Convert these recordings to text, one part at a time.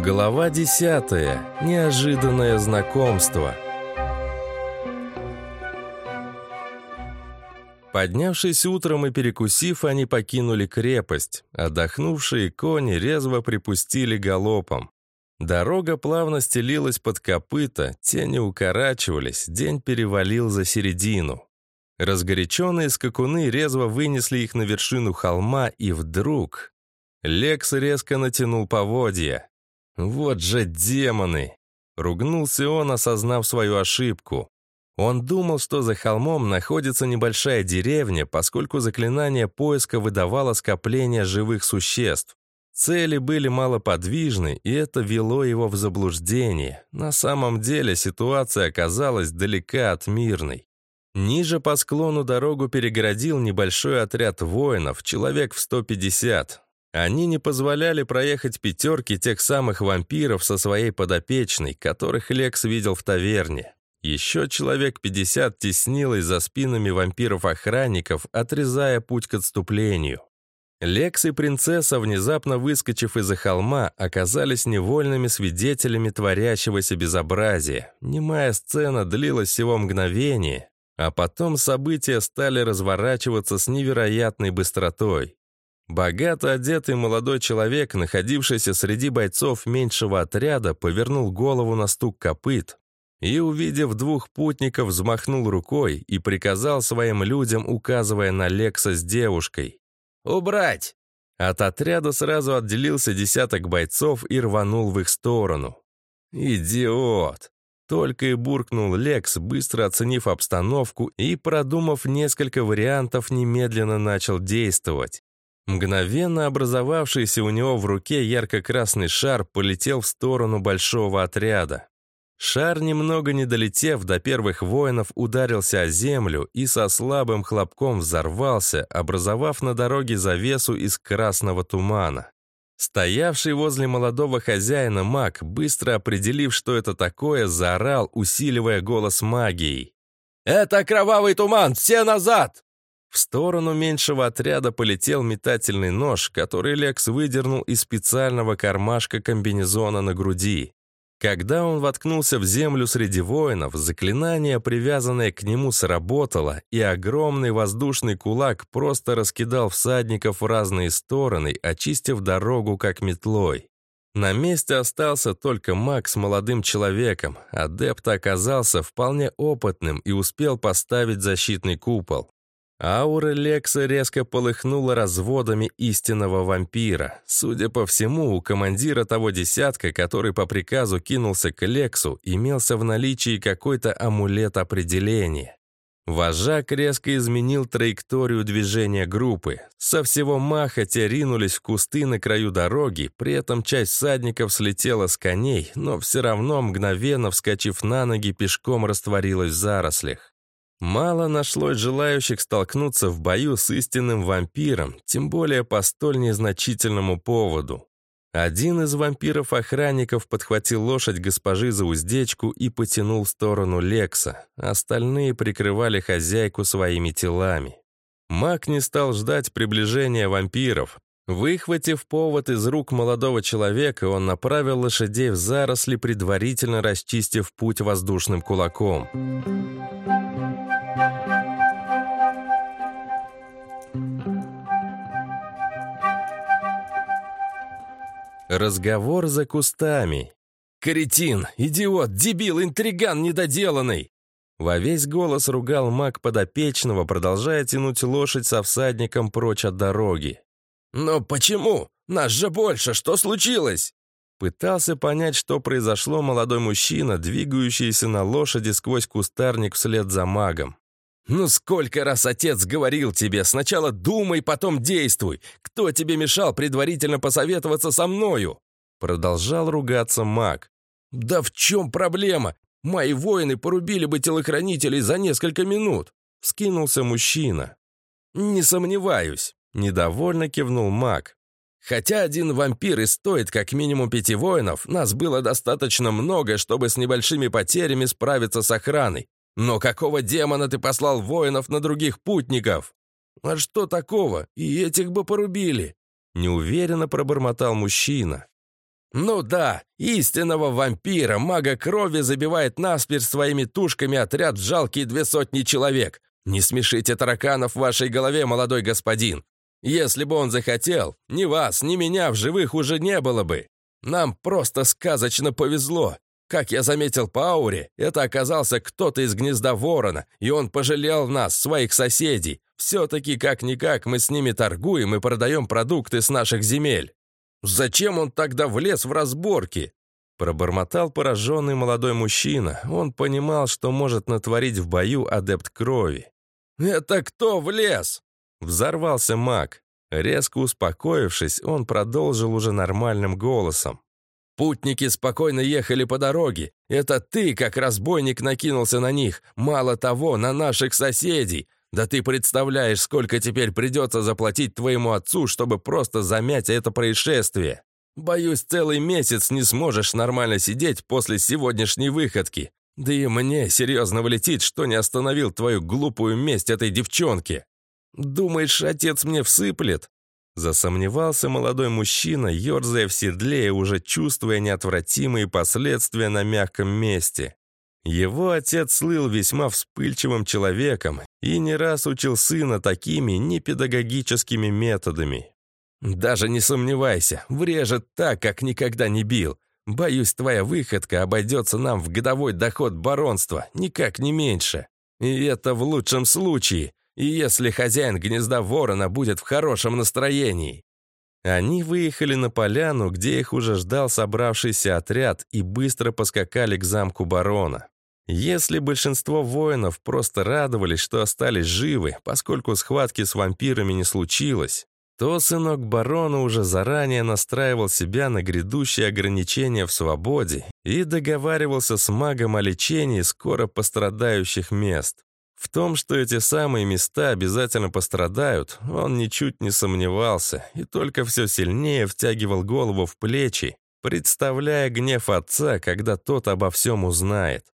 Глава десятая. Неожиданное знакомство. Поднявшись утром и перекусив, они покинули крепость. Отдохнувшие кони резво припустили галопом. Дорога плавно стелилась под копыта, тени укорачивались, день перевалил за середину. Разгоряченные скакуны резво вынесли их на вершину холма, и вдруг... Лекс резко натянул поводья. «Вот же демоны!» Ругнулся он, осознав свою ошибку. Он думал, что за холмом находится небольшая деревня, поскольку заклинание поиска выдавало скопление живых существ. Цели были малоподвижны, и это вело его в заблуждение. На самом деле ситуация оказалась далека от мирной. Ниже по склону дорогу перегородил небольшой отряд воинов, человек в 150. Они не позволяли проехать пятерки тех самых вампиров со своей подопечной, которых Лекс видел в таверне. Еще человек 50 теснилось за спинами вампиров-охранников, отрезая путь к отступлению. Лекс и принцесса, внезапно выскочив из-за холма, оказались невольными свидетелями творящегося безобразия. Немая сцена длилась всего мгновение, а потом события стали разворачиваться с невероятной быстротой. Богато одетый молодой человек, находившийся среди бойцов меньшего отряда, повернул голову на стук копыт и, увидев двух путников, взмахнул рукой и приказал своим людям, указывая на Лекса с девушкой. «Убрать!» От отряда сразу отделился десяток бойцов и рванул в их сторону. «Идиот!» Только и буркнул Лекс, быстро оценив обстановку и, продумав несколько вариантов, немедленно начал действовать. Мгновенно образовавшийся у него в руке ярко-красный шар полетел в сторону большого отряда. Шар, немного не долетев до первых воинов, ударился о землю и со слабым хлопком взорвался, образовав на дороге завесу из красного тумана. Стоявший возле молодого хозяина маг, быстро определив, что это такое, заорал, усиливая голос магией. «Это кровавый туман! Все назад!» В сторону меньшего отряда полетел метательный нож, который Лекс выдернул из специального кармашка комбинезона на груди. Когда он воткнулся в землю среди воинов, заклинание, привязанное к нему, сработало, и огромный воздушный кулак просто раскидал всадников в разные стороны, очистив дорогу как метлой. На месте остался только маг с молодым человеком. Адепт оказался вполне опытным и успел поставить защитный купол. Аура Лекса резко полыхнула разводами истинного вампира. Судя по всему, у командира того десятка, который по приказу кинулся к Лексу, имелся в наличии какой-то амулет определения. Вожак резко изменил траекторию движения группы. Со всего маха те ринулись в кусты на краю дороги, при этом часть всадников слетела с коней, но все равно, мгновенно вскочив на ноги, пешком растворилась в зарослях. Мало нашлось желающих столкнуться в бою с истинным вампиром, тем более по столь незначительному поводу. Один из вампиров-охранников подхватил лошадь госпожи за уздечку и потянул в сторону Лекса, остальные прикрывали хозяйку своими телами. Маг не стал ждать приближения вампиров. Выхватив повод из рук молодого человека, он направил лошадей в заросли, предварительно расчистив путь воздушным кулаком. Разговор за кустами. «Кретин! Идиот! Дебил! Интриган недоделанный!» Во весь голос ругал маг подопечного, продолжая тянуть лошадь со всадником прочь от дороги. «Но почему? Нас же больше! Что случилось?» Пытался понять, что произошло молодой мужчина, двигающийся на лошади сквозь кустарник вслед за магом. «Ну сколько раз отец говорил тебе, сначала думай, потом действуй. Кто тебе мешал предварительно посоветоваться со мною?» Продолжал ругаться маг. «Да в чем проблема? Мои воины порубили бы телохранителей за несколько минут!» Вскинулся мужчина. «Не сомневаюсь», — недовольно кивнул маг. «Хотя один вампир и стоит как минимум пяти воинов, нас было достаточно много, чтобы с небольшими потерями справиться с охраной. Но какого демона ты послал воинов на других путников? А что такого? И этих бы порубили. Неуверенно пробормотал мужчина. Ну да, истинного вампира, мага крови забивает насперть своими тушками отряд в жалкие две сотни человек. Не смешите тараканов в вашей голове, молодой господин. Если бы он захотел, ни вас, ни меня в живых уже не было бы. Нам просто сказочно повезло. Как я заметил по ауре, это оказался кто-то из гнезда ворона, и он пожалел нас, своих соседей. Все-таки как-никак мы с ними торгуем и продаем продукты с наших земель. Зачем он тогда влез в разборки? Пробормотал пораженный молодой мужчина. Он понимал, что может натворить в бою адепт крови. «Это кто влез?» Взорвался маг. Резко успокоившись, он продолжил уже нормальным голосом. Путники спокойно ехали по дороге. Это ты, как разбойник, накинулся на них. Мало того, на наших соседей. Да ты представляешь, сколько теперь придется заплатить твоему отцу, чтобы просто замять это происшествие. Боюсь, целый месяц не сможешь нормально сидеть после сегодняшней выходки. Да и мне серьезно влетит, что не остановил твою глупую месть этой девчонке. Думаешь, отец мне всыплет? Засомневался молодой мужчина, ерзая в седле и уже чувствуя неотвратимые последствия на мягком месте. Его отец слыл весьма вспыльчивым человеком и не раз учил сына такими непедагогическими методами. «Даже не сомневайся, врежет так, как никогда не бил. Боюсь, твоя выходка обойдется нам в годовой доход баронства, никак не меньше. И это в лучшем случае, и если хозяин гнезда ворона будет в хорошем настроении. Они выехали на поляну, где их уже ждал собравшийся отряд, и быстро поскакали к замку барона. Если большинство воинов просто радовались, что остались живы, поскольку схватки с вампирами не случилось, то сынок барона уже заранее настраивал себя на грядущие ограничения в свободе и договаривался с магом о лечении скоро пострадающих мест. В том, что эти самые места обязательно пострадают, он ничуть не сомневался и только все сильнее втягивал голову в плечи, представляя гнев отца, когда тот обо всем узнает.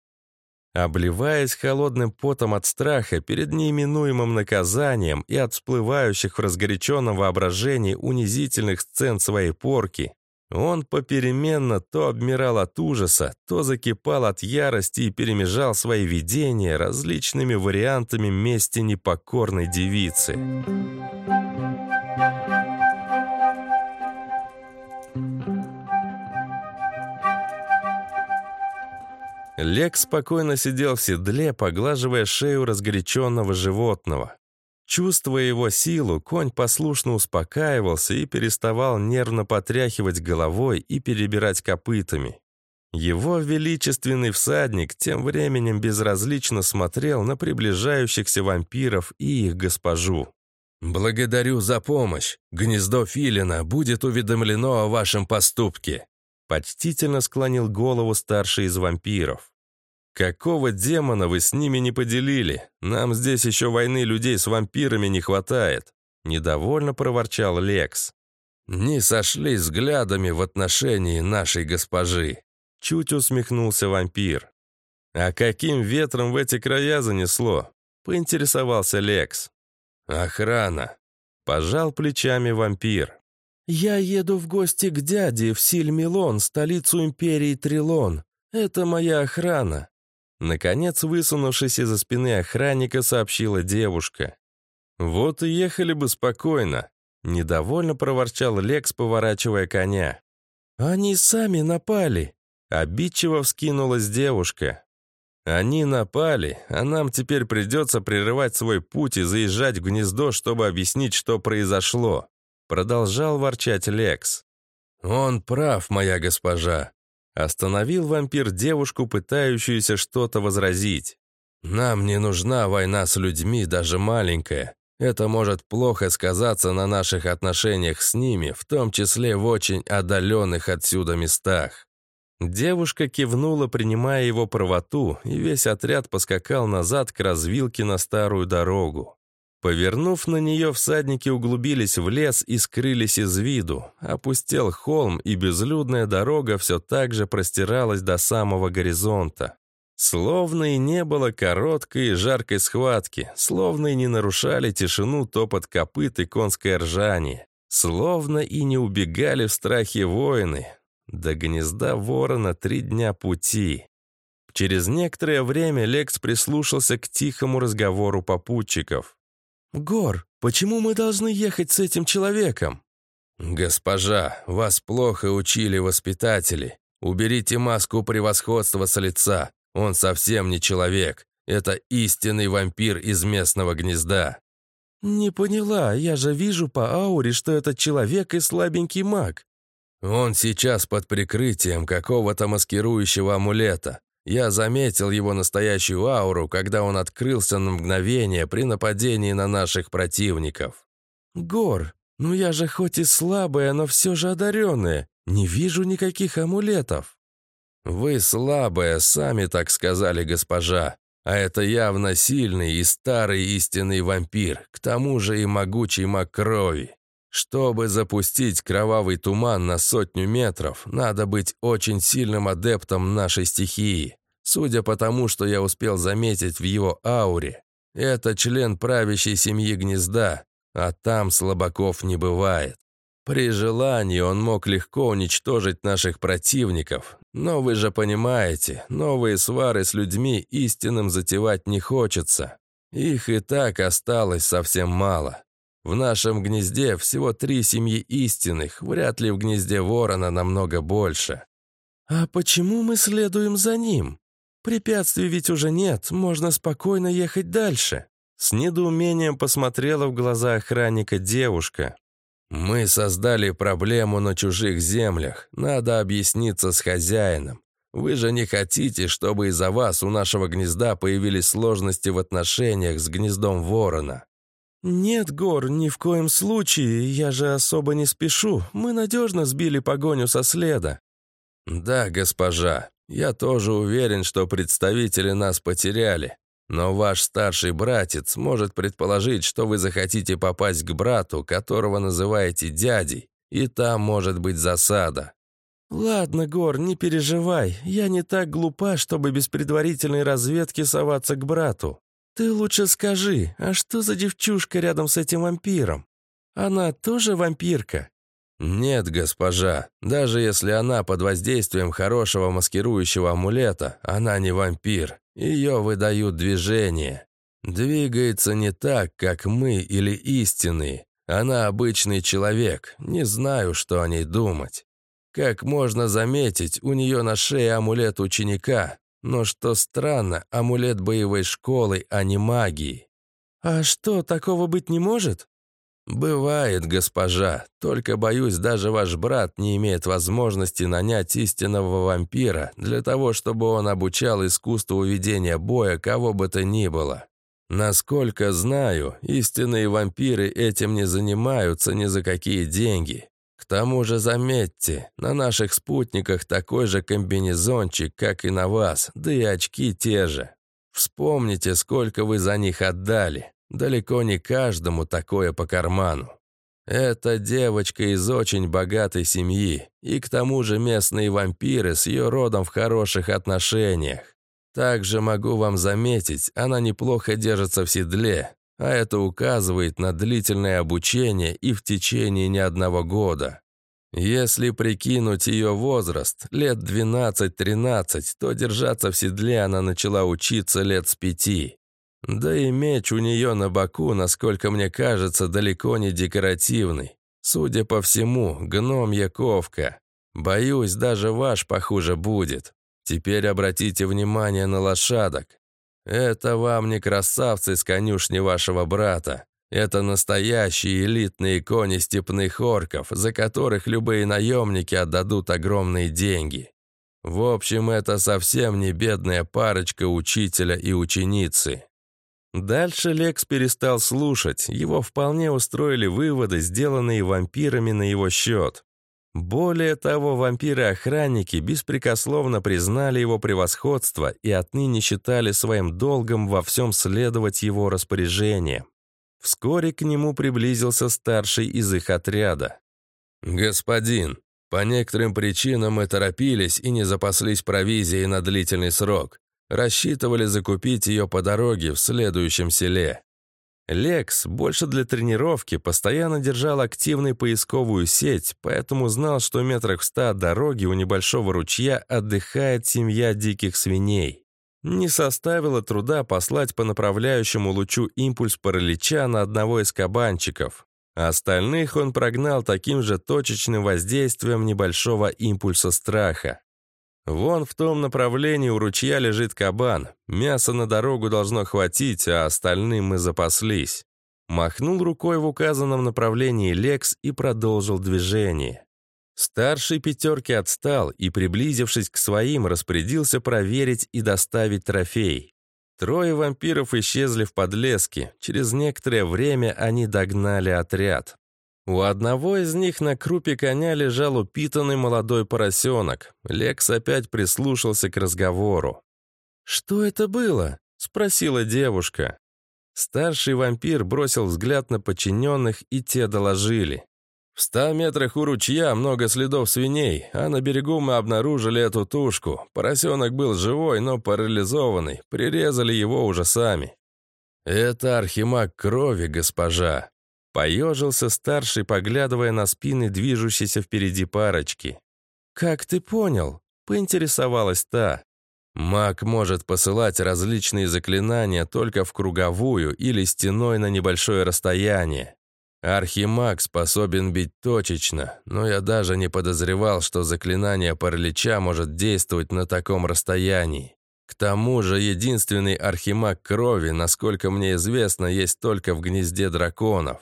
Обливаясь холодным потом от страха перед неименуемым наказанием и от всплывающих в разгоряченном воображении унизительных сцен своей порки, он попеременно то обмирал от ужаса, то закипал от ярости и перемежал свои видения различными вариантами мести непокорной девицы. Лек спокойно сидел в седле, поглаживая шею разгоряченного животного. Чувствуя его силу, конь послушно успокаивался и переставал нервно потряхивать головой и перебирать копытами. Его величественный всадник тем временем безразлично смотрел на приближающихся вампиров и их госпожу. «Благодарю за помощь. Гнездо Филина будет уведомлено о вашем поступке», почтительно склонил голову старший из вампиров. «Какого демона вы с ними не поделили? Нам здесь еще войны людей с вампирами не хватает», — недовольно проворчал Лекс. «Не сошлись взглядами в отношении нашей госпожи», — чуть усмехнулся вампир. «А каким ветром в эти края занесло?» — поинтересовался Лекс. «Охрана», — пожал плечами вампир. «Я еду в гости к дяде в Сильмилон, столицу империи Трилон. Это моя охрана. Наконец, высунувшись из-за спины охранника, сообщила девушка. «Вот и ехали бы спокойно», — недовольно проворчал Лекс, поворачивая коня. «Они сами напали», — обидчиво вскинулась девушка. «Они напали, а нам теперь придется прерывать свой путь и заезжать в гнездо, чтобы объяснить, что произошло», — продолжал ворчать Лекс. «Он прав, моя госпожа», Остановил вампир девушку, пытающуюся что-то возразить. «Нам не нужна война с людьми, даже маленькая. Это может плохо сказаться на наших отношениях с ними, в том числе в очень отдаленных отсюда местах». Девушка кивнула, принимая его правоту, и весь отряд поскакал назад к развилке на старую дорогу. Повернув на нее, всадники углубились в лес и скрылись из виду. Опустел холм, и безлюдная дорога все так же простиралась до самого горизонта. Словно и не было короткой и жаркой схватки, словно и не нарушали тишину топот копыт и конское ржание, словно и не убегали в страхе воины. До гнезда ворона три дня пути. Через некоторое время Лекс прислушался к тихому разговору попутчиков. «Гор, почему мы должны ехать с этим человеком?» «Госпожа, вас плохо учили воспитатели. Уберите маску превосходства с лица. Он совсем не человек. Это истинный вампир из местного гнезда». «Не поняла, я же вижу по ауре, что это человек и слабенький маг». «Он сейчас под прикрытием какого-то маскирующего амулета. Я заметил его настоящую ауру, когда он открылся на мгновение при нападении на наших противников». «Гор, ну я же хоть и слабая, но все же одаренная. Не вижу никаких амулетов». «Вы слабая, сами так сказали, госпожа. А это явно сильный и старый истинный вампир, к тому же и могучий маг крови. Чтобы запустить кровавый туман на сотню метров, надо быть очень сильным адептом нашей стихии. Судя по тому, что я успел заметить в его ауре, это член правящей семьи гнезда, а там слабаков не бывает. При желании он мог легко уничтожить наших противников, но вы же понимаете, новые свары с людьми истинным затевать не хочется. Их и так осталось совсем мало. В нашем гнезде всего три семьи истинных, вряд ли в гнезде ворона намного больше. А почему мы следуем за ним? Препятствий ведь уже нет, можно спокойно ехать дальше. С недоумением посмотрела в глаза охранника девушка. «Мы создали проблему на чужих землях. Надо объясниться с хозяином. Вы же не хотите, чтобы из-за вас у нашего гнезда появились сложности в отношениях с гнездом ворона?» «Нет, Гор, ни в коем случае. Я же особо не спешу. Мы надежно сбили погоню со следа». «Да, госпожа. Я тоже уверен, что представители нас потеряли. Но ваш старший братец может предположить, что вы захотите попасть к брату, которого называете дядей, и там может быть засада». «Ладно, Гор, не переживай. Я не так глупа, чтобы без предварительной разведки соваться к брату. Ты лучше скажи, а что за девчушка рядом с этим вампиром? Она тоже вампирка?» «Нет, госпожа. Даже если она под воздействием хорошего маскирующего амулета, она не вампир. Ее выдают движение. Двигается не так, как мы или истинные. Она обычный человек, не знаю, что о ней думать. Как можно заметить, у нее на шее амулет ученика, но что странно, амулет боевой школы, а не магии. А что, такого быть не может? «Бывает, госпожа, только, боюсь, даже ваш брат не имеет возможности нанять истинного вампира для того, чтобы он обучал искусству ведения боя кого бы то ни было. Насколько знаю, истинные вампиры этим не занимаются ни за какие деньги. К тому же, заметьте, на наших спутниках такой же комбинезончик, как и на вас, да и очки те же. Вспомните, сколько вы за них отдали. Далеко не каждому такое по карману. Это девочка из очень богатой семьи, и к тому же местные вампиры с ее родом в хороших отношениях. Также могу вам заметить, она неплохо держится в седле, а это указывает на длительное обучение и в течение не одного года. Если прикинуть ее возраст, лет 12-13, то держаться в седле она начала учиться лет с пяти. Да и меч у нее на боку, насколько мне кажется, далеко не декоративный. Судя по всему, гномья ковка. Боюсь, даже ваш похуже будет. Теперь обратите внимание на лошадок. Это вам не красавцы с конюшни вашего брата. Это настоящие элитные кони степных орков, за которых любые наемники отдадут огромные деньги. В общем, это совсем не бедная парочка учителя и ученицы. Дальше Лекс перестал слушать, его вполне устроили выводы, сделанные вампирами на его счет. Более того, вампиры-охранники беспрекословно признали его превосходство и отныне считали своим долгом во всем следовать его распоряжениям. Вскоре к нему приблизился старший из их отряда. «Господин, по некоторым причинам мы торопились и не запаслись провизией на длительный срок. Рассчитывали закупить ее по дороге в следующем селе. Лекс, больше для тренировки, постоянно держал активной поисковую сеть, поэтому знал, что метрах в ста от дороги у небольшого ручья отдыхает семья диких свиней. Не составило труда послать по направляющему лучу импульс паралича на одного из кабанчиков. Остальных он прогнал таким же точечным воздействием небольшого импульса страха. Вон в том направлении у ручья лежит кабан. Мяса на дорогу должно хватить, а остальным мы запаслись. Махнул рукой в указанном направлении Лекс и продолжил движение. Старший пятерки отстал и, приблизившись к своим, распорядился проверить и доставить трофей. Трое вампиров исчезли в подлеске. Через некоторое время они догнали отряд. У одного из них на крупе коня лежал упитанный молодой поросенок. Лекс опять прислушался к разговору. «Что это было?» — спросила девушка. Старший вампир бросил взгляд на подчиненных, и те доложили. «В ста метрах у ручья много следов свиней, а на берегу мы обнаружили эту тушку. Поросенок был живой, но парализованный. Прирезали его уже сами». «Это архимаг крови, госпожа», Поежился старший, поглядывая на спины движущейся впереди парочки. «Как ты понял?» — поинтересовалась та. «Маг может посылать различные заклинания только в круговую или стеной на небольшое расстояние. Архимаг способен бить точечно, но я даже не подозревал, что заклинание паралича может действовать на таком расстоянии. К тому же единственный архимаг крови, насколько мне известно, есть только в гнезде драконов.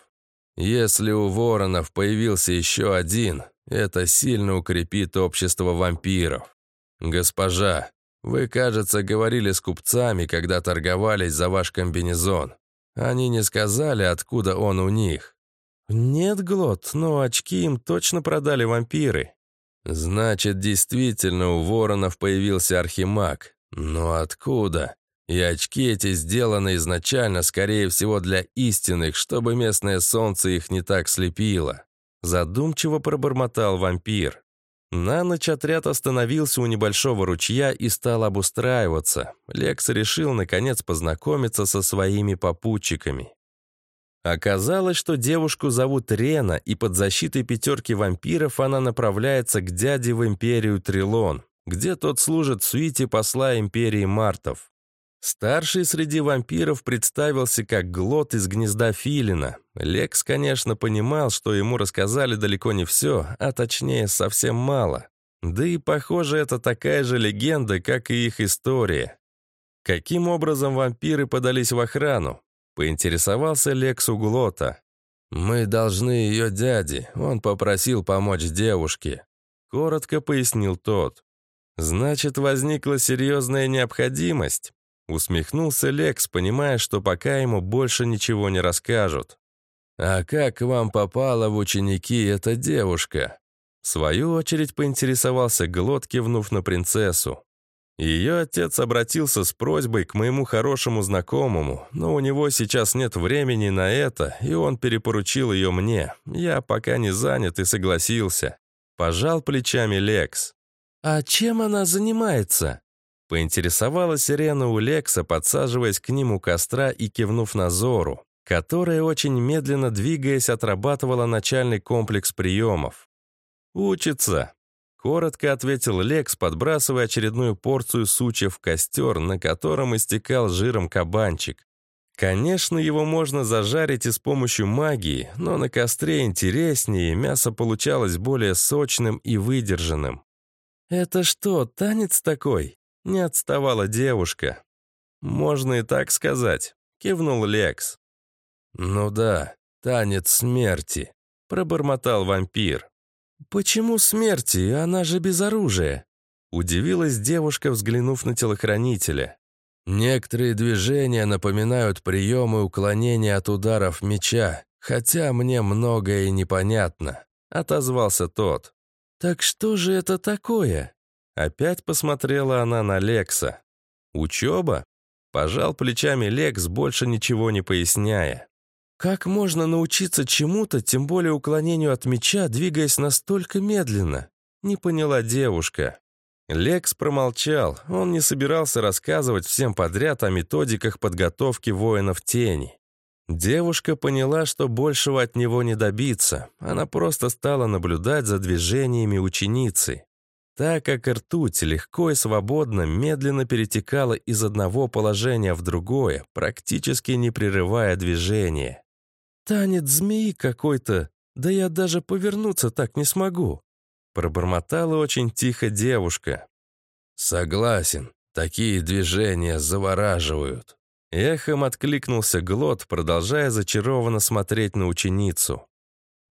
Если у воронов появился еще один, это сильно укрепит общество вампиров. Госпожа, вы, кажется, говорили с купцами, когда торговались за ваш комбинезон. Они не сказали, откуда он у них. Нет, Глот, но очки им точно продали вампиры. Значит, действительно у воронов появился архимаг. Но откуда? И очки эти сделаны изначально, скорее всего, для истинных, чтобы местное солнце их не так слепило. Задумчиво пробормотал вампир. На ночь отряд остановился у небольшого ручья и стал обустраиваться. Лекс решил, наконец, познакомиться со своими попутчиками. Оказалось, что девушку зовут Рена, и под защитой пятерки вампиров она направляется к дяде в империю Трилон, где тот служит в свите посла империи Мартов. Старший среди вампиров представился как глот из гнезда филина. Лекс, конечно, понимал, что ему рассказали далеко не все, а точнее совсем мало. Да и, похоже, это такая же легенда, как и их история. Каким образом вампиры подались в охрану? Поинтересовался Лекс у Глота. «Мы должны ее дяде, он попросил помочь девушке», — коротко пояснил тот. «Значит, возникла серьезная необходимость?» Усмехнулся Лекс, понимая, что пока ему больше ничего не расскажут. «А как вам попала в ученики эта девушка?» В свою очередь поинтересовался Глот, кивнув на принцессу. Ее отец обратился с просьбой к моему хорошему знакомому, но у него сейчас нет времени на это, и он перепоручил ее мне. Я пока не занят и согласился. Пожал плечами Лекс. «А чем она занимается?» Поинтересовалась Ирена у Лекса, подсаживаясь к ним у костра и кивнув на Зору, которая, очень медленно двигаясь, отрабатывала начальный комплекс приемов. «Учится», — коротко ответил Лекс, подбрасывая очередную порцию сучьев в костер, на котором истекал жиром кабанчик. Конечно, его можно зажарить и с помощью магии, но на костре интереснее, мясо получалось более сочным и выдержанным. «Это что, танец такой?» Не отставала девушка. «Можно и так сказать», — кивнул Лекс. «Ну да, танец смерти», — пробормотал вампир. «Почему смерти? Она же без оружия», — удивилась девушка, взглянув на телохранителя. «Некоторые движения напоминают приемы уклонения от ударов меча, хотя мне многое непонятно», — отозвался тот. «Так что же это такое?» Опять посмотрела она на Лекса. «Учеба?» Пожал плечами Лекс, больше ничего не поясняя. «Как можно научиться чему-то, тем более уклонению от меча, двигаясь настолько медленно?» Не поняла девушка. Лекс промолчал, он не собирался рассказывать всем подряд о методиках подготовки воинов тени. Девушка поняла, что большего от него не добиться. Она просто стала наблюдать за движениями ученицы. Так как ртуть легко и свободно медленно перетекала из одного положения в другое, практически не прерывая движение. «Танец змеи какой-то, да я даже повернуться так не смогу», пробормотала очень тихо девушка. «Согласен, такие движения завораживают». Эхом откликнулся Глот, продолжая зачарованно смотреть на ученицу.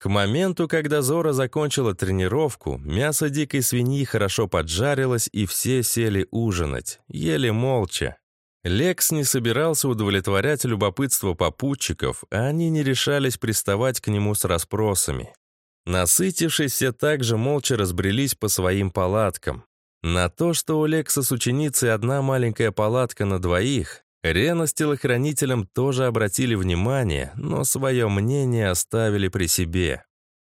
К моменту, когда Зора закончила тренировку, мясо дикой свиньи хорошо поджарилось, и все сели ужинать, ели молча. Лекс не собирался удовлетворять любопытство попутчиков, а они не решались приставать к нему с расспросами. Насытившись, все также молча разбрелись по своим палаткам. На то, что у Лекса с ученицей одна маленькая палатка на двоих, Рена с телохранителем тоже обратили внимание, но свое мнение оставили при себе.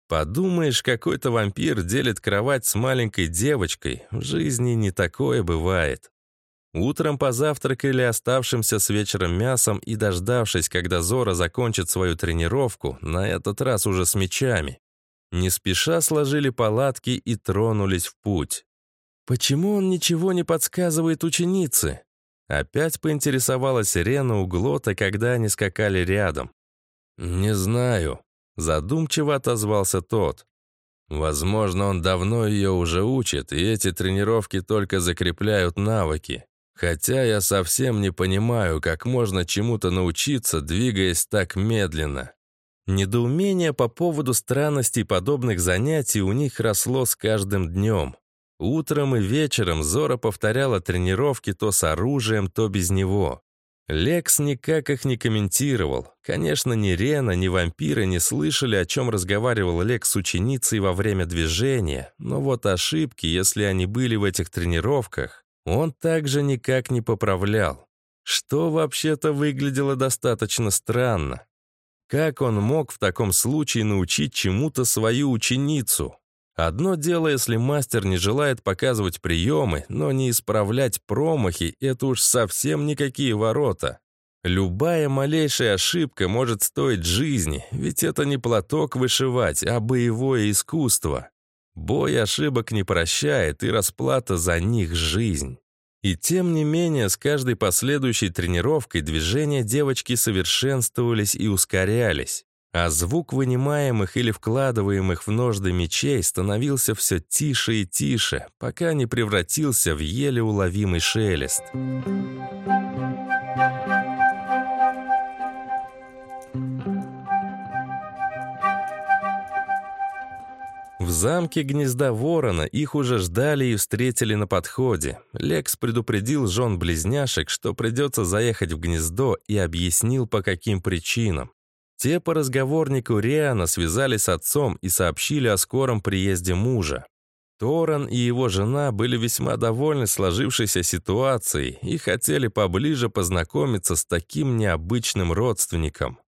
Подумаешь, какой-то вампир делит кровать с маленькой девочкой, в жизни не такое бывает. Утром позавтракали оставшимся с вечера мясом и, дождавшись, когда Зора закончит свою тренировку, на этот раз уже с мечами, не спеша сложили палатки и тронулись в путь. Почему он ничего не подсказывает ученице? Опять поинтересовалась Рена у Глота, когда они скакали рядом. «Не знаю», — задумчиво отозвался тот. «Возможно, он давно ее уже учит, и эти тренировки только закрепляют навыки. Хотя я совсем не понимаю, как можно чему-то научиться, двигаясь так медленно». Недоумение по поводу странностей подобных занятий у них росло с каждым днем. Утром и вечером Зора повторяла тренировки то с оружием, то без него. Лекс никак их не комментировал. Конечно, ни Рена, ни вампиры не слышали, о чем разговаривал Лекс с ученицей во время движения, но вот ошибки, если они были в этих тренировках, он также никак не поправлял. Что вообще-то выглядело достаточно странно. Как он мог в таком случае научить чему-то свою ученицу? Одно дело, если мастер не желает показывать приемы, но не исправлять промахи — это уж совсем никакие ворота. Любая малейшая ошибка может стоить жизни, ведь это не платок вышивать, а боевое искусство. Бой ошибок не прощает, и расплата за них — жизнь. И тем не менее, с каждой последующей тренировкой движения девочки совершенствовались и ускорялись а звук вынимаемых или вкладываемых в ножды мечей становился все тише и тише, пока не превратился в еле уловимый шелест. В замке гнезда ворона их уже ждали и встретили на подходе. Лекс предупредил жен близняшек, что придется заехать в гнездо и объяснил, по каким причинам. Те по разговорнику Риана связались с отцом и сообщили о скором приезде мужа. Торан и его жена были весьма довольны сложившейся ситуацией и хотели поближе познакомиться с таким необычным родственником.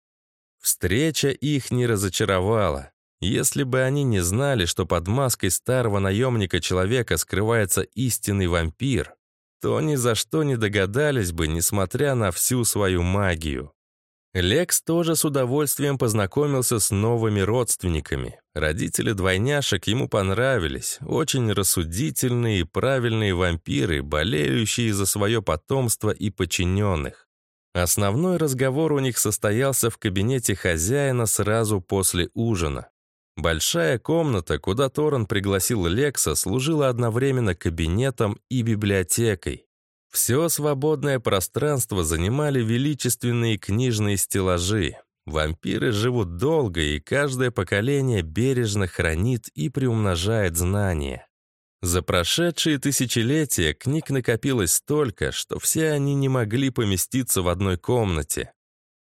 Встреча их не разочаровала. Если бы они не знали, что под маской старого наемника-человека скрывается истинный вампир, то ни за что не догадались бы, несмотря на всю свою магию. Лекс тоже с удовольствием познакомился с новыми родственниками. Родители двойняшек ему понравились, очень рассудительные и правильные вампиры, болеющие за свое потомство и подчиненных. Основной разговор у них состоялся в кабинете хозяина сразу после ужина. Большая комната, куда Торан пригласил Лекса, служила одновременно кабинетом и библиотекой. Все свободное пространство занимали величественные книжные стеллажи. Вампиры живут долго, и каждое поколение бережно хранит и приумножает знания. За прошедшие тысячелетия книг накопилось столько, что все они не могли поместиться в одной комнате.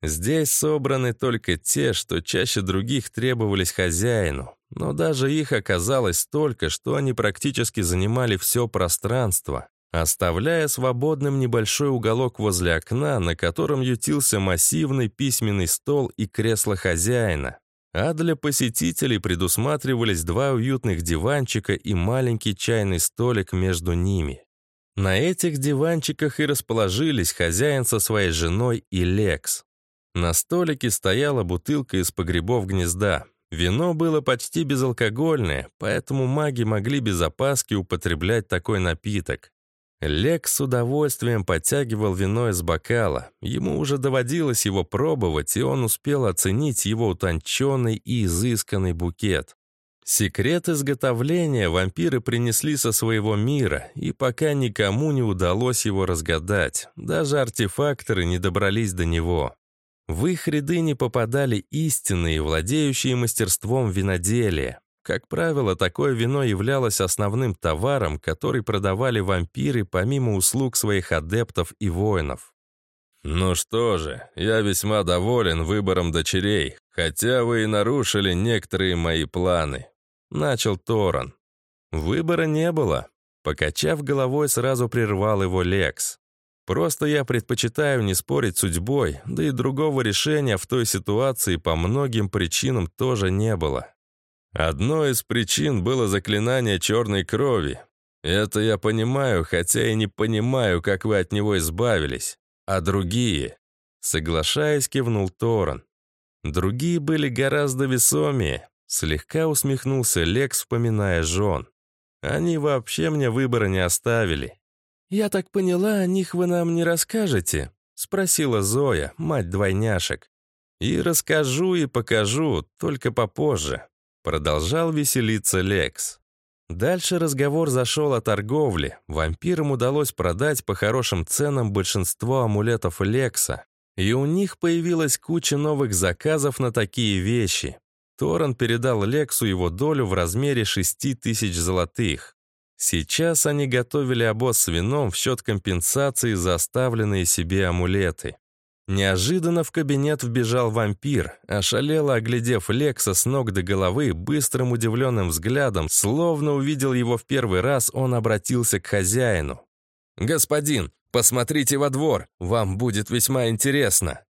Здесь собраны только те, что чаще других требовались хозяину, но даже их оказалось столько, что они практически занимали все пространство оставляя свободным небольшой уголок возле окна, на котором ютился массивный письменный стол и кресло хозяина. А для посетителей предусматривались два уютных диванчика и маленький чайный столик между ними. На этих диванчиках и расположились хозяин со своей женой и Лекс. На столике стояла бутылка из погребов гнезда. Вино было почти безалкогольное, поэтому маги могли без опаски употреблять такой напиток. Лекс с удовольствием подтягивал вино из бокала. Ему уже доводилось его пробовать, и он успел оценить его утонченный и изысканный букет. Секрет изготовления вампиры принесли со своего мира, и пока никому не удалось его разгадать, даже артефакторы не добрались до него. В их ряды не попадали истинные, владеющие мастерством виноделия. Как правило, такое вино являлось основным товаром, который продавали вампиры помимо услуг своих адептов и воинов. «Ну что же, я весьма доволен выбором дочерей, хотя вы и нарушили некоторые мои планы», — начал Торан. Выбора не было. Покачав головой, сразу прервал его Лекс. Просто я предпочитаю не спорить судьбой, да и другого решения в той ситуации по многим причинам тоже не было. Одной из причин было заклинание черной крови. Это я понимаю, хотя и не понимаю, как вы от него избавились. А другие? Соглашаясь, кивнул Торан. Другие были гораздо весомее. Слегка усмехнулся Лекс, вспоминая жен. Они вообще мне выбора не оставили. «Я так поняла, о них вы нам не расскажете?» — спросила Зоя, мать двойняшек. «И расскажу, и покажу, только попозже. Продолжал веселиться Лекс. Дальше разговор зашел о торговле. Вампирам удалось продать по хорошим ценам большинство амулетов Лекса. И у них появилась куча новых заказов на такие вещи. Торрен передал Лексу его долю в размере 6 тысяч золотых. Сейчас они готовили обоз с вином в счет компенсации за оставленные себе амулеты. Неожиданно в кабинет вбежал вампир, ошалело оглядев Лекса с ног до головы, быстрым удивленным взглядом, словно увидел его в первый раз, он обратился к хозяину. «Господин, посмотрите во двор, вам будет весьма интересно».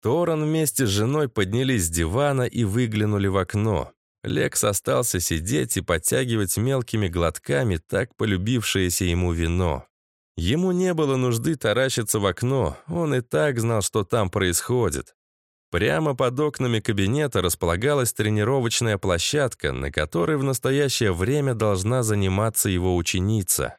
Торан вместе с женой поднялись с дивана и выглянули в окно. Лекс остался сидеть и подтягивать мелкими глотками так полюбившееся ему вино. Ему не было нужды таращиться в окно, он и так знал, что там происходит. Прямо под окнами кабинета располагалась тренировочная площадка, на которой в настоящее время должна заниматься его ученица.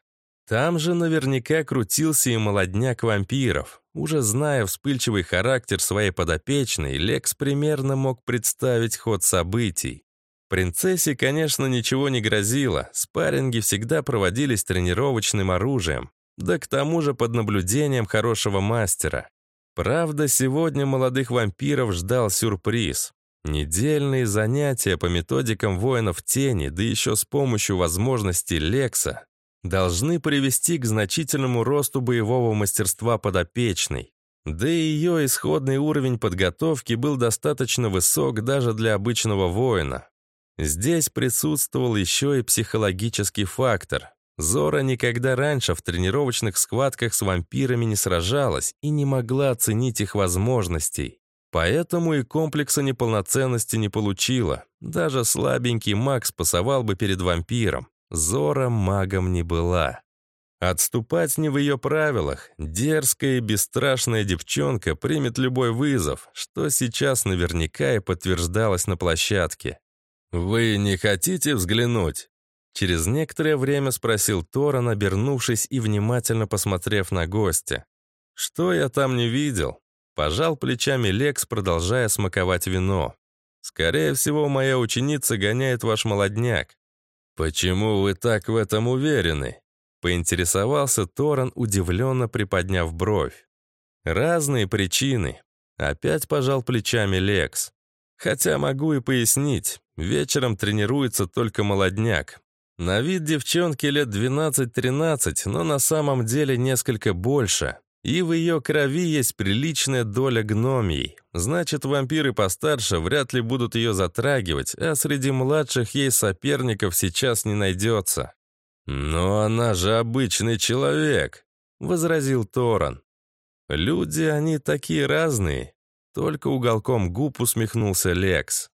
Там же наверняка крутился и молодняк вампиров. Уже зная вспыльчивый характер своей подопечной, Лекс примерно мог представить ход событий. Принцессе, конечно, ничего не грозило, спарринги всегда проводились тренировочным оружием, да к тому же под наблюдением хорошего мастера. Правда, сегодня молодых вампиров ждал сюрприз. Недельные занятия по методикам воинов тени, да еще с помощью возможностей Лекса, должны привести к значительному росту боевого мастерства подопечной. Да и ее исходный уровень подготовки был достаточно высок даже для обычного воина. Здесь присутствовал еще и психологический фактор. Зора никогда раньше в тренировочных схватках с вампирами не сражалась и не могла оценить их возможностей. Поэтому и комплекса неполноценности не получила. Даже слабенький маг спасовал бы перед вампиром. Зора магом не была. Отступать не в ее правилах. Дерзкая и бесстрашная девчонка примет любой вызов, что сейчас наверняка и подтверждалось на площадке. «Вы не хотите взглянуть?» Через некоторое время спросил Торан, обернувшись и внимательно посмотрев на гостя. «Что я там не видел?» Пожал плечами Лекс, продолжая смаковать вино. «Скорее всего, моя ученица гоняет ваш молодняк». «Почему вы так в этом уверены?» Поинтересовался Торан, удивленно приподняв бровь. «Разные причины». Опять пожал плечами Лекс. «Хотя могу и пояснить. Вечером тренируется только молодняк. На вид девчонки лет 12-13, но на самом деле несколько больше. И в ее крови есть приличная доля гномий. Значит, вампиры постарше вряд ли будут ее затрагивать, а среди младших ей соперников сейчас не найдется. «Но она же обычный человек», — возразил Торан. «Люди, они такие разные». Только уголком губ усмехнулся Лекс.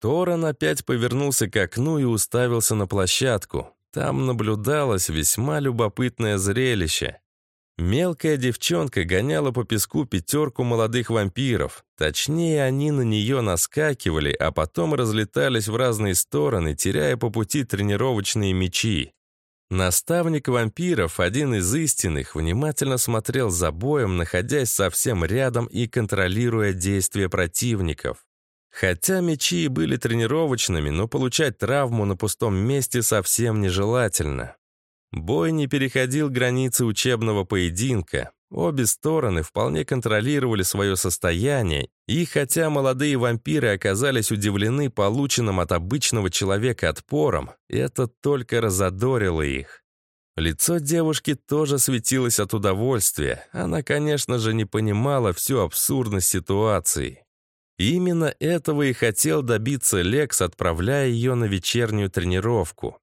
Торан опять повернулся к окну и уставился на площадку. Там наблюдалось весьма любопытное зрелище. Мелкая девчонка гоняла по песку пятерку молодых вампиров. Точнее, они на нее наскакивали, а потом разлетались в разные стороны, теряя по пути тренировочные мечи. Наставник вампиров, один из истинных, внимательно смотрел за боем, находясь совсем рядом и контролируя действия противников. Хотя мечи были тренировочными, но получать травму на пустом месте совсем нежелательно. Бой не переходил границы учебного поединка. Обе стороны вполне контролировали свое состояние, и хотя молодые вампиры оказались удивлены полученным от обычного человека отпором, это только разодорило их. Лицо девушки тоже светилось от удовольствия. Она, конечно же, не понимала всю абсурдность ситуации. Именно этого и хотел добиться Лекс, отправляя ее на вечернюю тренировку.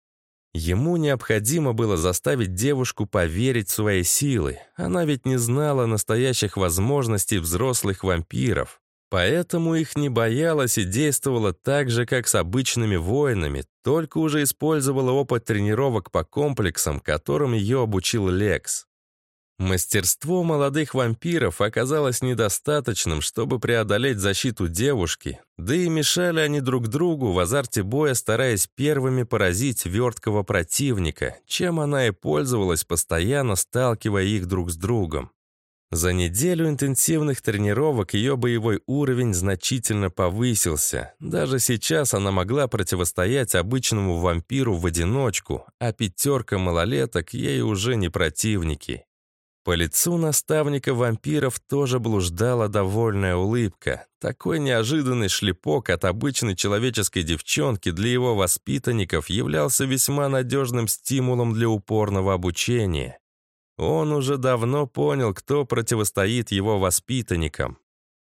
Ему необходимо было заставить девушку поверить в свои силы. Она ведь не знала настоящих возможностей взрослых вампиров. Поэтому их не боялась и действовала так же, как с обычными воинами, только уже использовала опыт тренировок по комплексам, которым ее обучил Лекс. Мастерство молодых вампиров оказалось недостаточным, чтобы преодолеть защиту девушки, да и мешали они друг другу в азарте боя, стараясь первыми поразить верткого противника, чем она и пользовалась, постоянно сталкивая их друг с другом. За неделю интенсивных тренировок ее боевой уровень значительно повысился. Даже сейчас она могла противостоять обычному вампиру в одиночку, а пятерка малолеток ей уже не противники. По лицу наставника вампиров тоже блуждала довольная улыбка. Такой неожиданный шлепок от обычной человеческой девчонки для его воспитанников являлся весьма надежным стимулом для упорного обучения. Он уже давно понял, кто противостоит его воспитанникам.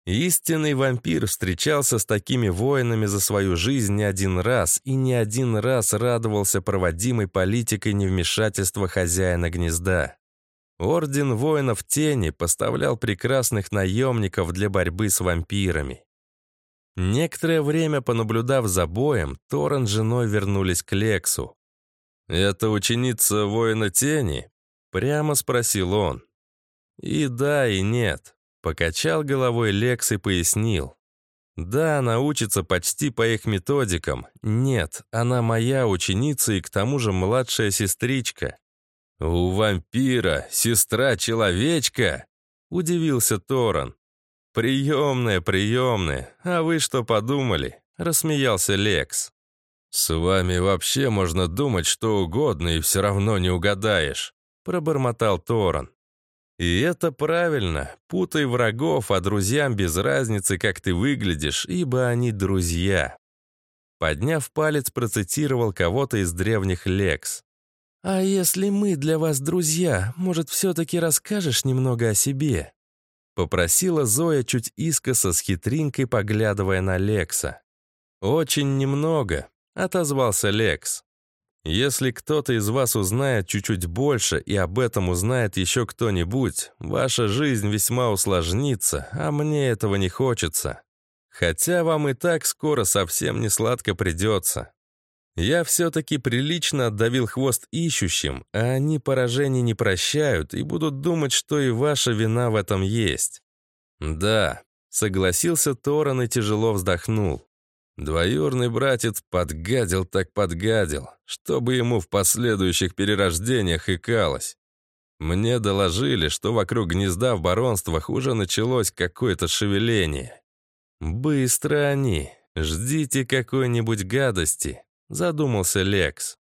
Истинный вампир встречался с такими воинами за свою жизнь не один раз и не один раз радовался проводимой политикой невмешательства хозяина гнезда. Орден воинов тени поставлял прекрасных наемников для борьбы с вампирами. Некоторое время понаблюдав за боем, Торрен с женой вернулись к Лексу. «Это ученица воина тени?» — прямо спросил он. И да, и нет. Покачал головой Лекс и пояснил. Да, она учится почти по их методикам. Нет, она моя ученица и к тому же младшая сестричка. «У вампира сестра-человечка?» — удивился Торан. «Приемная, приемная. А вы что подумали?» — рассмеялся Лекс. «С вами вообще можно думать что угодно, и все равно не угадаешь», — пробормотал Торан. «И это правильно. Путай врагов, а друзьям без разницы, как ты выглядишь, ибо они друзья». Подняв палец, процитировал кого-то из древних Лекс. «А если мы для вас друзья, может, все-таки расскажешь немного о себе?» Попросила Зоя чуть искоса с хитринкой, поглядывая на Лекса. «Очень немного», — отозвался Лекс. «Если кто-то из вас узнает чуть-чуть больше, и об этом узнает еще кто-нибудь, ваша жизнь весьма усложнится, а мне этого не хочется. Хотя вам и так скоро совсем не сладко придется. Я все-таки прилично отдавил хвост ищущим, а они поражений не прощают и будут думать, что и ваша вина в этом есть. Да, согласился Торан и тяжело вздохнул. Двоюрный братец подгадил так подгадил, чтобы ему в последующих перерождениях икалось. Мне доложили, что вокруг гнезда в баронствах уже началось какое-то шевеление. Быстро они. Ждите какой-нибудь гадости. Задумался Лекс.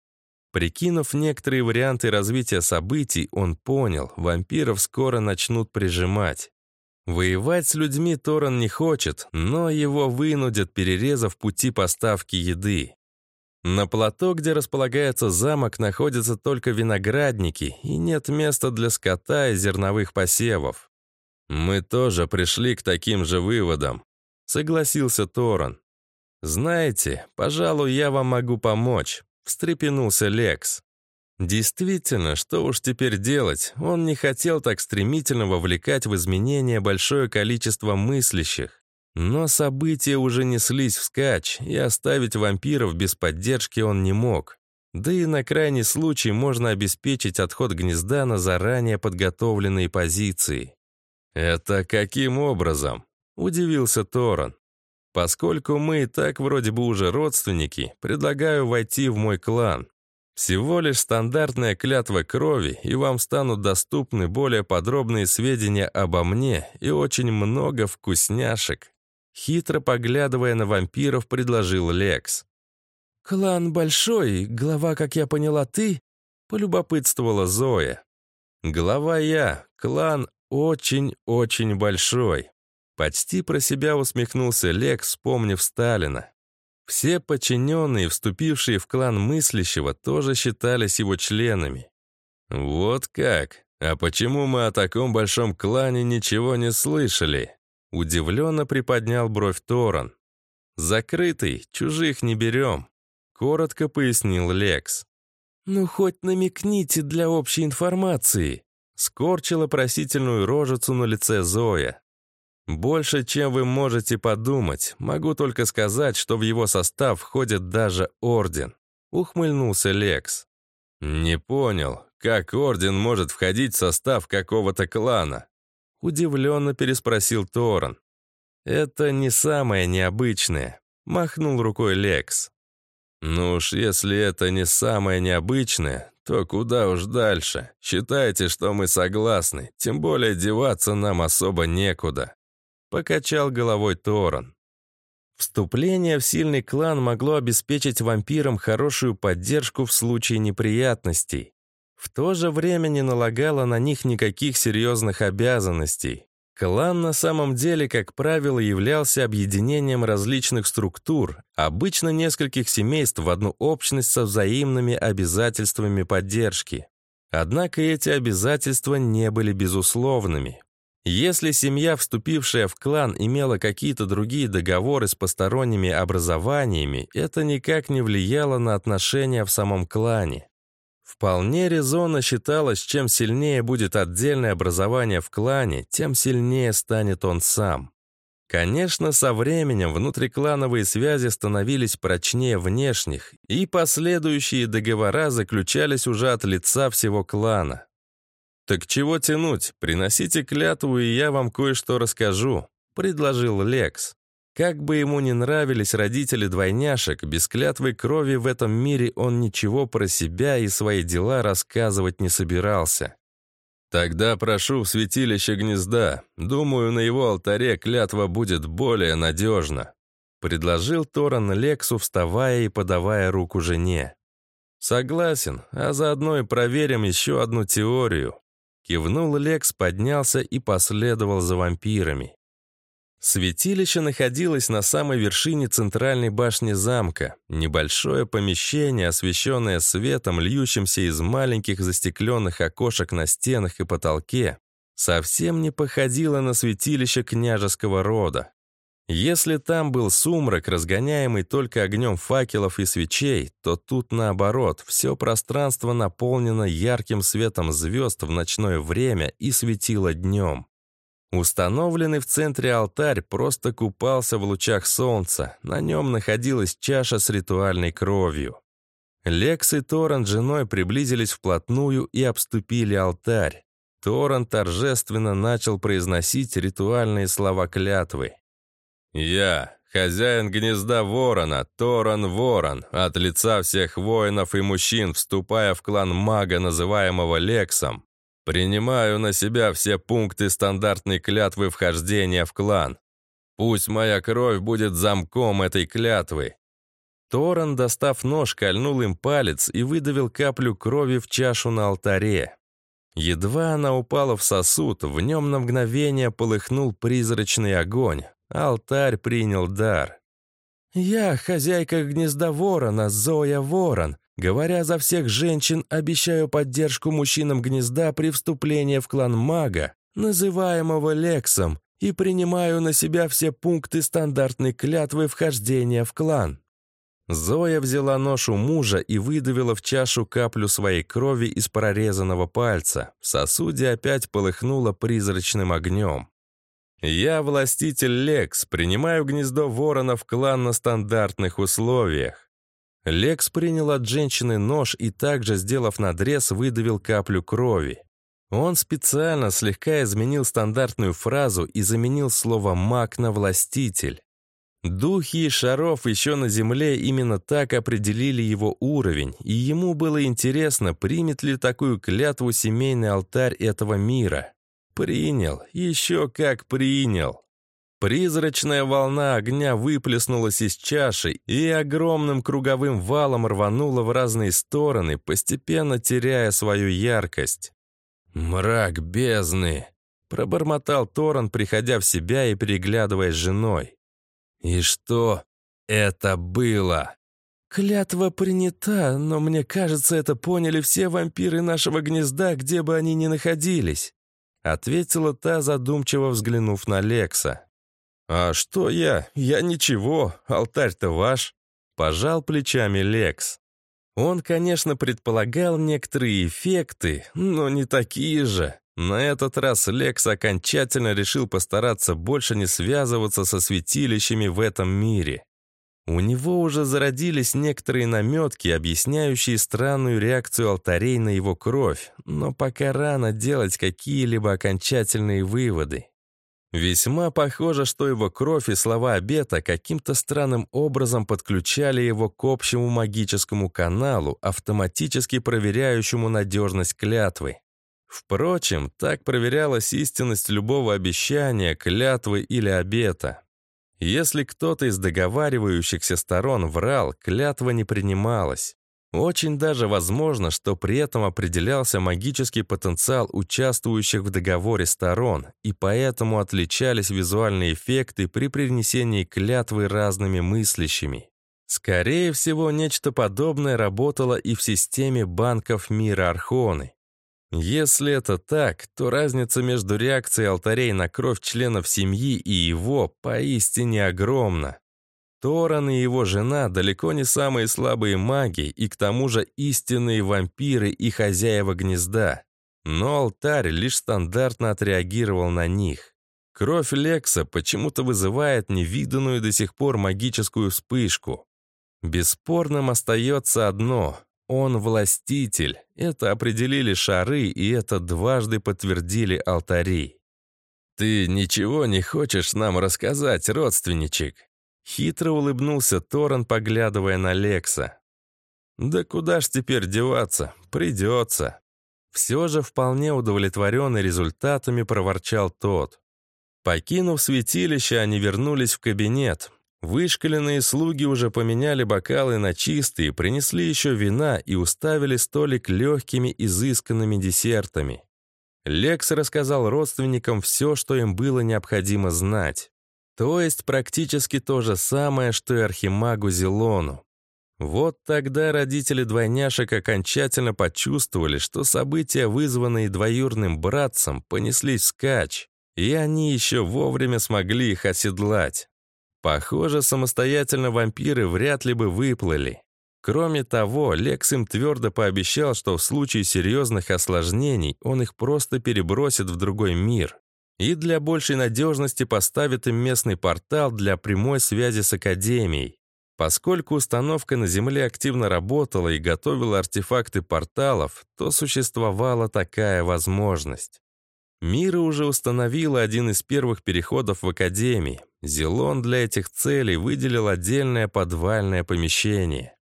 Прикинув некоторые варианты развития событий, он понял, вампиров скоро начнут прижимать. Воевать с людьми Торан не хочет, но его вынудят, перерезав пути поставки еды. На плато, где располагается замок, находятся только виноградники, и нет места для скота и зерновых посевов. «Мы тоже пришли к таким же выводам», — согласился Торан. «Знаете, пожалуй, я вам могу помочь», — встрепенулся Лекс. Действительно, что уж теперь делать, он не хотел так стремительно вовлекать в изменения большое количество мыслящих. Но события уже неслись вскачь, и оставить вампиров без поддержки он не мог. Да и на крайний случай можно обеспечить отход гнезда на заранее подготовленные позиции. «Это каким образом?» — удивился Торан. «Поскольку мы и так вроде бы уже родственники, предлагаю войти в мой клан. Всего лишь стандартная клятва крови, и вам станут доступны более подробные сведения обо мне и очень много вкусняшек». Хитро поглядывая на вампиров, предложил Лекс. «Клан большой, глава, как я поняла, ты?» — полюбопытствовала Зоя. «Глава я, клан очень-очень большой». Почти про себя усмехнулся Лекс, вспомнив Сталина. Все подчиненные, вступившие в клан мыслящего, тоже считались его членами. «Вот как? А почему мы о таком большом клане ничего не слышали?» Удивленно приподнял бровь Торан. «Закрытый, чужих не берем», — коротко пояснил Лекс. «Ну, хоть намекните для общей информации», — скорчила просительную рожицу на лице Зоя. «Больше, чем вы можете подумать. Могу только сказать, что в его состав входит даже Орден», — ухмыльнулся Лекс. «Не понял, как Орден может входить в состав какого-то клана?» Удивленно переспросил Торан. «Это не самое необычное», — махнул рукой Лекс. «Ну уж если это не самое необычное, то куда уж дальше. Считайте, что мы согласны, тем более деваться нам особо некуда», — покачал головой Торан. Вступление в сильный клан могло обеспечить вампирам хорошую поддержку в случае неприятностей. В то же время не налагала на них никаких серьезных обязанностей. Клан на самом деле, как правило, являлся объединением различных структур, обычно нескольких семейств в одну общность со взаимными обязательствами поддержки. Однако эти обязательства не были безусловными. Если семья, вступившая в клан, имела какие-то другие договоры с посторонними образованиями, это никак не влияло на отношения в самом клане. Вполне резонно считалось, чем сильнее будет отдельное образование в клане, тем сильнее станет он сам. Конечно, со временем внутриклановые связи становились прочнее внешних, и последующие договора заключались уже от лица всего клана. «Так чего тянуть? Приносите клятву, и я вам кое-что расскажу», — предложил Лекс. Как бы ему ни нравились родители двойняшек, без клятвы крови в этом мире он ничего про себя и свои дела рассказывать не собирался. «Тогда прошу в святилище гнезда. Думаю, на его алтаре клятва будет более надежна», предложил Торан Лексу, вставая и подавая руку жене. «Согласен, а заодно и проверим еще одну теорию». Кивнул Лекс, поднялся и последовал за вампирами. Святилище находилось на самой вершине центральной башни замка. Небольшое помещение, освещенное светом, льющимся из маленьких застекленных окошек на стенах и потолке, совсем не походило на святилище княжеского рода. Если там был сумрак, разгоняемый только огнем факелов и свечей, то тут наоборот, все пространство наполнено ярким светом звезд в ночное время и светило днем. Установленный в центре алтарь просто купался в лучах солнца, на нем находилась чаша с ритуальной кровью. Лекс и Торрен с женой приблизились вплотную и обступили алтарь. Торрен торжественно начал произносить ритуальные слова клятвы. «Я, хозяин гнезда ворона, Торан Ворон, от лица всех воинов и мужчин, вступая в клан мага, называемого Лексом, Принимаю на себя все пункты стандартной клятвы вхождения в клан. Пусть моя кровь будет замком этой клятвы. Торан, достав нож, кольнул им палец и выдавил каплю крови в чашу на алтаре. Едва она упала в сосуд, в нем на мгновение полыхнул призрачный огонь. Алтарь принял дар. «Я хозяйка гнезда ворона, Зоя Ворон, Говоря за всех женщин, обещаю поддержку мужчинам гнезда при вступлении в клан мага, называемого Лексом, и принимаю на себя все пункты стандартной клятвы вхождения в клан». Зоя взяла нож у мужа и выдавила в чашу каплю своей крови из прорезанного пальца. В сосуде опять полыхнуло призрачным огнем. «Я властитель Лекс, принимаю гнездо ворона в клан на стандартных условиях. Лекс принял от женщины нож и также, сделав надрез, выдавил каплю крови. Он специально слегка изменил стандартную фразу и заменил слово «маг» на «властитель». Духи шаров еще на Земле именно так определили его уровень, и ему было интересно, примет ли такую клятву семейный алтарь этого мира. Принял, еще как принял. Призрачная волна огня выплеснулась из чаши и огромным круговым валом рванула в разные стороны, постепенно теряя свою яркость. «Мрак бездны!» — пробормотал Торан, приходя в себя и переглядываясь с женой. «И что это было?» «Клятва принята, но мне кажется, это поняли все вампиры нашего гнезда, где бы они ни находились», ответила та, задумчиво взглянув на Лекса. «А что я? Я ничего, алтарь-то ваш», пожал плечами Лекс. Он, конечно, предполагал некоторые эффекты, но не такие же. На этот раз Лекс окончательно решил постараться больше не связываться со святилищами в этом мире. У него уже зародились некоторые наметки, объясняющие странную реакцию алтарей на его кровь, но пока рано делать какие-либо окончательные выводы. Весьма похоже, что его кровь и слова обета каким-то странным образом подключали его к общему магическому каналу, автоматически проверяющему надежность клятвы. Впрочем, так проверялась истинность любого обещания, клятвы или обета. Если кто-то из договаривающихся сторон врал, клятва не принималась. Очень даже возможно, что при этом определялся магический потенциал участвующих в договоре сторон, и поэтому отличались визуальные эффекты при принесении клятвы разными мыслящими. Скорее всего, нечто подобное работало и в системе банков мира Архоны. Если это так, то разница между реакцией алтарей на кровь членов семьи и его поистине огромна. Торан и его жена далеко не самые слабые маги и к тому же истинные вампиры и хозяева гнезда. Но алтарь лишь стандартно отреагировал на них. Кровь Лекса почему-то вызывает невиданную до сих пор магическую вспышку. Бесспорным остается одно он властитель. Это определили шары, и это дважды подтвердили алтари. «Ты ничего не хочешь нам рассказать, родственничек?» Хитро улыбнулся Торан, поглядывая на Лекса. «Да куда ж теперь деваться? Придется». Все же вполне удовлетворенный результатами проворчал тот. Покинув святилище, они вернулись в кабинет. Вышкаленные слуги уже поменяли бокалы на чистые, принесли еще вина и уставили столик легкими изысканными десертами. Лекс рассказал родственникам все, что им было необходимо знать. То есть практически то же самое, что и архимагу Зелону. Вот тогда родители двойняшек окончательно почувствовали, что события, вызванные двоюрным братцем, понеслись скач, и они еще вовремя смогли их оседлать. Похоже, самостоятельно вампиры вряд ли бы выплыли. Кроме того, Лекс им твердо пообещал, что в случае серьезных осложнений он их просто перебросит в другой мир. И для большей надежности поставит им местный портал для прямой связи с Академией. Поскольку установка на Земле активно работала и готовила артефакты порталов, то существовала такая возможность. Мира уже установила один из первых переходов в Академии. Зелон для этих целей выделил отдельное подвальное помещение.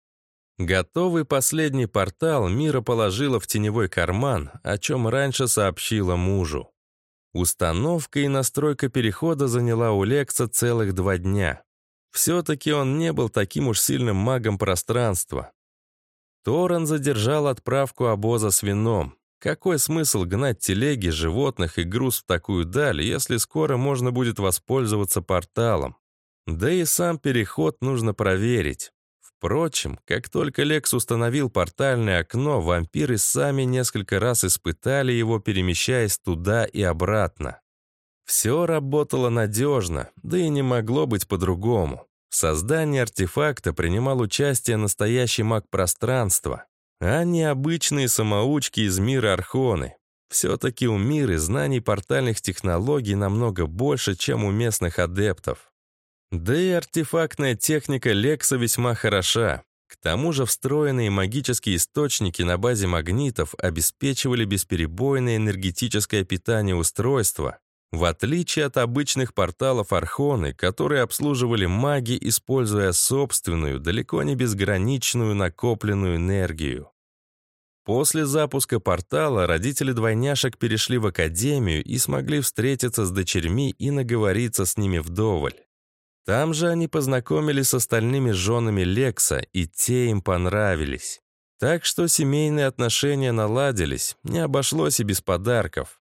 Готовый последний портал Мира положила в теневой карман, о чем раньше сообщила мужу. Установка и настройка перехода заняла у Лекса целых два дня. Все-таки он не был таким уж сильным магом пространства. Торрен задержал отправку обоза с вином. Какой смысл гнать телеги, животных и груз в такую даль, если скоро можно будет воспользоваться порталом? Да и сам переход нужно проверить. Впрочем, как только Лекс установил портальное окно, вампиры сами несколько раз испытали его, перемещаясь туда и обратно. Все работало надежно, да и не могло быть по-другому. В создании артефакта принимал участие настоящий маг пространства а не обычные самоучки из мира Архоны. Все-таки у мира знаний портальных технологий намного больше, чем у местных адептов. Да и артефактная техника Лекса весьма хороша. К тому же встроенные магические источники на базе магнитов обеспечивали бесперебойное энергетическое питание устройства, в отличие от обычных порталов Архоны, которые обслуживали маги, используя собственную, далеко не безграничную накопленную энергию. После запуска портала родители двойняшек перешли в академию и смогли встретиться с дочерьми и наговориться с ними вдоволь. Там же они познакомились с остальными женами Лекса, и те им понравились. Так что семейные отношения наладились, не обошлось и без подарков.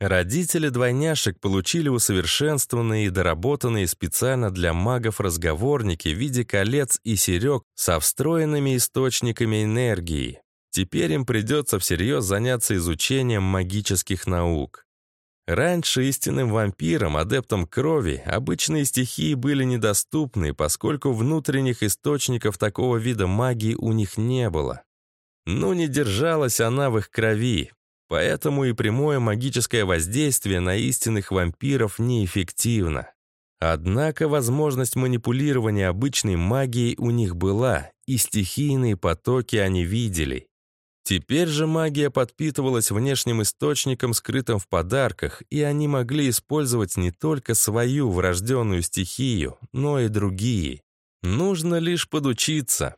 Родители двойняшек получили усовершенствованные и доработанные специально для магов разговорники в виде колец и серег со встроенными источниками энергии. Теперь им придется всерьез заняться изучением магических наук. Раньше истинным вампирам, адептам крови, обычные стихии были недоступны, поскольку внутренних источников такого вида магии у них не было. Но не держалась она в их крови, поэтому и прямое магическое воздействие на истинных вампиров неэффективно. Однако возможность манипулирования обычной магией у них была, и стихийные потоки они видели. Теперь же магия подпитывалась внешним источником, скрытым в подарках, и они могли использовать не только свою врожденную стихию, но и другие. Нужно лишь подучиться.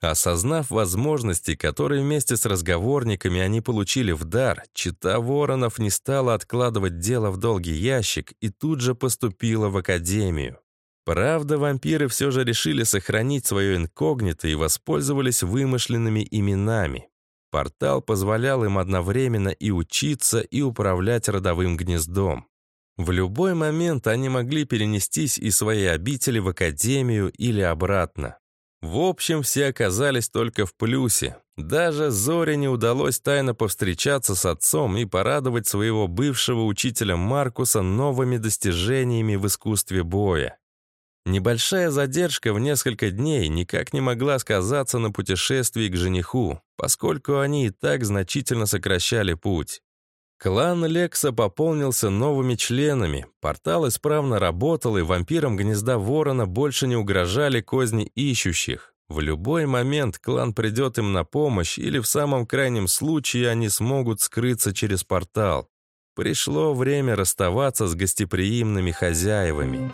Осознав возможности, которые вместе с разговорниками они получили в дар, Чита Воронов не стала откладывать дело в долгий ящик и тут же поступила в академию. Правда, вампиры все же решили сохранить свое инкогнито и воспользовались вымышленными именами. Портал позволял им одновременно и учиться, и управлять родовым гнездом. В любой момент они могли перенестись из своей обители в академию или обратно. В общем, все оказались только в плюсе. Даже Зоре не удалось тайно повстречаться с отцом и порадовать своего бывшего учителя Маркуса новыми достижениями в искусстве боя. Небольшая задержка в несколько дней никак не могла сказаться на путешествии к жениху, поскольку они и так значительно сокращали путь. Клан Лекса пополнился новыми членами, портал исправно работал, и вампирам гнезда ворона больше не угрожали козни ищущих. В любой момент клан придет им на помощь, или в самом крайнем случае они смогут скрыться через портал. Пришло время расставаться с гостеприимными хозяевами.